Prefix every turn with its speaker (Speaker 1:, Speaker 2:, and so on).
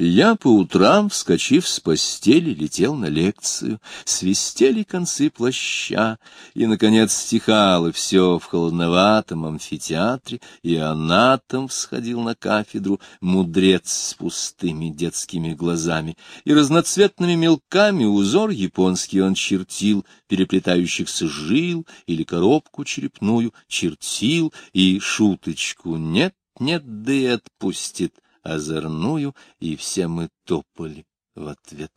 Speaker 1: Я по утрам, вскочив с постели, летел на лекцию, свистели концы плаща, и, наконец, стихало все в холодноватом амфитеатре, и анатом всходил на кафедру, мудрец с пустыми детскими глазами, и разноцветными мелками узор японский он чертил, переплетающихся жил или коробку черепную, чертил, и шуточку «нет, нет, да и отпустит» озорную, и все мы топали в ответ.